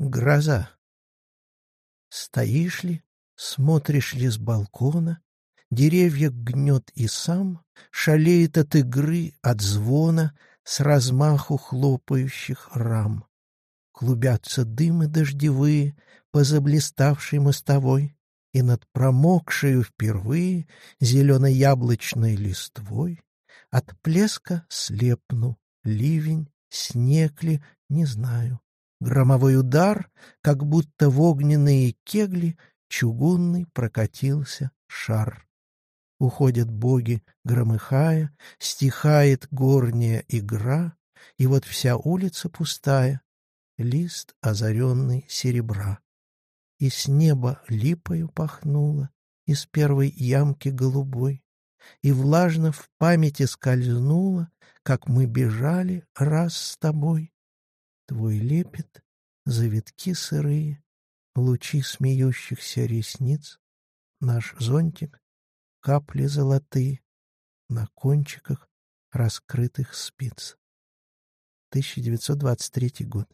Гроза. Стоишь ли, смотришь ли с балкона, Деревья гнет и сам, Шалеет от игры, от звона, С размаху хлопающих рам. Клубятся дымы дождевые По заблиставшей мостовой, И над промокшею впервые Зеленой яблочной листвой От плеска слепну, ливень, снег ли, не знаю. Громовой удар, как будто в огненные кегли Чугунный прокатился шар. Уходят боги, громыхая, Стихает горняя игра, И вот вся улица пустая, Лист озаренный серебра. И с неба липою пахнуло, Из первой ямки голубой, И влажно в памяти скользнуло, Как мы бежали раз с тобой. Твой лепет, завитки сырые, Лучи смеющихся ресниц, Наш зонтик, капли золотые На кончиках раскрытых спиц. 1923 год.